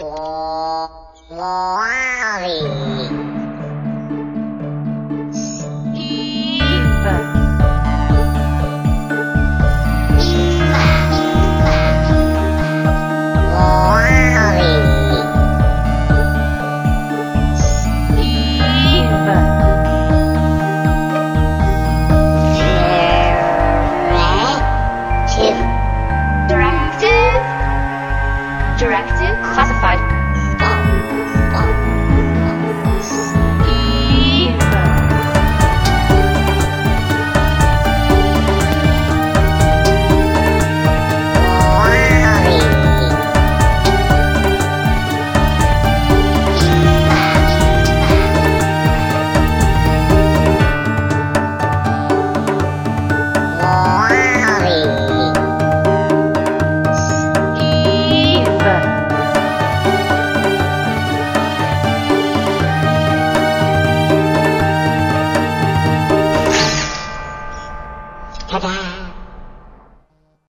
Wally. Directive. Classified. Kebab